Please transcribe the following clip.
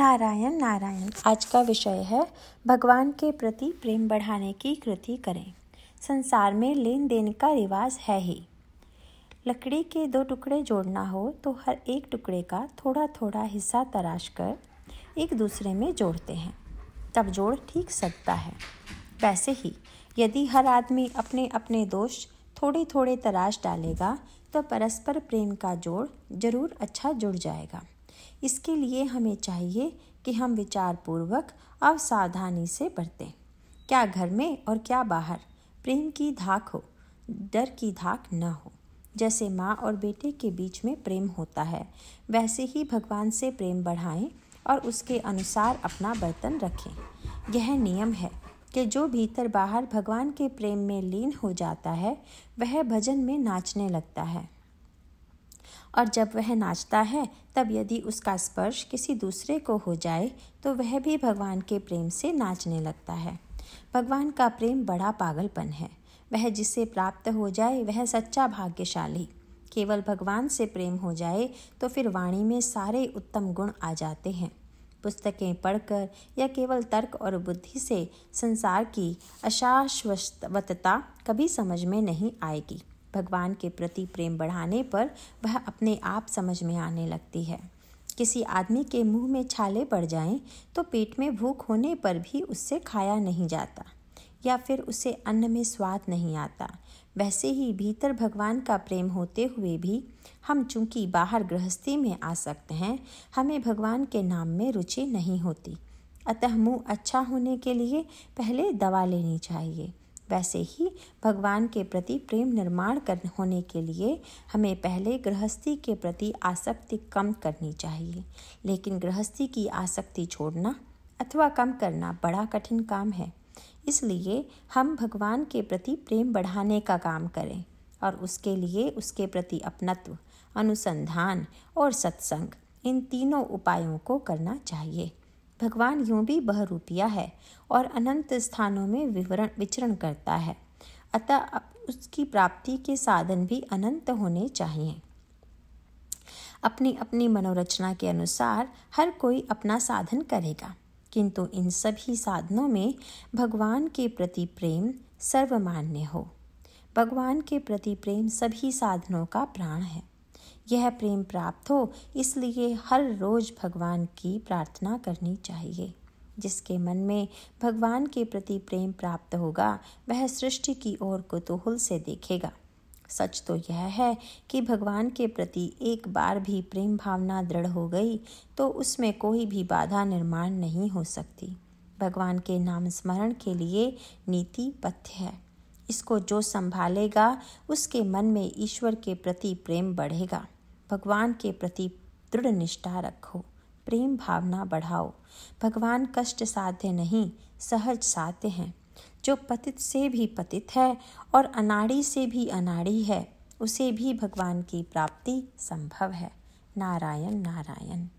नारायण नारायण। आज का विषय है, भगवान के प्रति प्रेम बढ़ाने की कृति करें। संसार में लेन देन का रिवाज है ही। लकड़ी के दो टुकड़े जोड़ना हो तो हर एक टुकड़े का थोड़ा थोड़ा हिस्सा तराश कर एक दूसरे में जोड़ते हैं। तब जोड़ ठीक सकता है। वैसे ही, यदि हर आदमी अपने अपने दोष थोड़े थोड़े तराश डालेगा तो परस्पर प्रेम का जोड़ ज़रूर अच्छा जुड़ जाएगा। इसके लिए हमें चाहिए कि हम विचारपूर्वक और सावधानी से बरतें क्या घर में और क्या बाहर, प्रेम की धाक हो, डर की धाक न हो। जैसे माँ और बेटे के बीच में प्रेम होता है, वैसे ही भगवान से प्रेम बढ़ाएँ और उसके अनुसार अपना बर्तन रखें। यह नियम है कि जो भीतर बाहर भगवान के प्रेम में लीन हो जाता है, वह भजन में नाचने लगता है। और जब वह नाचता है, तब यदि उसका स्पर्श किसी दूसरे को हो जाए तो वह भी भगवान के प्रेम से नाचने लगता है। भगवान का प्रेम बड़ा पागलपन है। वह जिसे प्राप्त हो जाए, वह सच्चा भाग्यशाली। केवल भगवान से प्रेम हो जाए तो फिर वाणी में सारे उत्तम गुण आ जाते हैं। पुस्तकें पढ़कर या केवल तर्क और बुद्धि से संसार की अशाश्वतता कभी समझ में नहीं आएगी। भगवान के प्रति प्रेम बढ़ाने पर वह अपने आप समझ में आने लगती है। किसी आदमी के मुँह में छाले पड़ जाएँ तो पेट में भूख होने पर भी उससे खाया नहीं जाता, या फिर उसे अन्न में स्वाद नहीं आता। वैसे ही भीतर भगवान का प्रेम होते हुए भी हम चूँकि बाहर गृहस्थी में आ सकते हैं, हमें भगवान के नाम में रुचि नहीं होती। अतः मुँह अच्छा होने के लिए पहले दवा लेनी चाहिए। वैसे ही भगवान के प्रति प्रेम निर्माण कर, होने के लिए हमें पहले गृहस्थी के प्रति आसक्ति कम करनी चाहिए। लेकिन गृहस्थी की आसक्ति छोड़ना अथवा कम करना बड़ा कठिन काम है। इसलिए हम भगवान के प्रति प्रेम बढ़ाने का काम करें और उसके लिए उसके प्रति अपनत्व, अनुसंधान और सत्संग इन तीनों उपायों को करना चाहिए। भगवान यूँ भी बहुरूपिया है और अनंत स्थानों में विवरण विचरण करता है। अतः उसकी प्राप्ति के साधन भी अनंत होने चाहिए। अपनी अपनी मनोरचना के अनुसार हर कोई अपना साधन करेगा। किंतु इन सभी साधनों में भगवान के प्रति प्रेम सर्वमान्य हो। भगवान के प्रति प्रेम सभी साधनों का प्राण है। यह प्रेम प्राप्त हो, इसलिए हर रोज भगवान की प्रार्थना करनी चाहिए। जिसके मन में भगवान के प्रति प्रेम प्राप्त होगा, वह सृष्टि की ओर कुतूहल से देखेगा। सच तो यह है कि भगवान के प्रति एक बार भी प्रेम भावना दृढ़ हो गई तो उसमें कोई भी बाधा निर्माण नहीं हो सकती। भगवान के नाम स्मरण के लिए नीति पथ्य है। इसको जो संभालेगा, उसके मन में ईश्वर के प्रति प्रेम बढ़ेगा। भगवान के प्रति दृढ़ निष्ठा रखो, प्रेम भावना बढ़ाओ। भगवान कष्ट साध्य नहीं, सहज साध्य हैं। जो पतित से भी पतित है और अनाड़ी से भी अनाड़ी है, उसे भी भगवान की प्राप्ति संभव है। नारायण नारायण।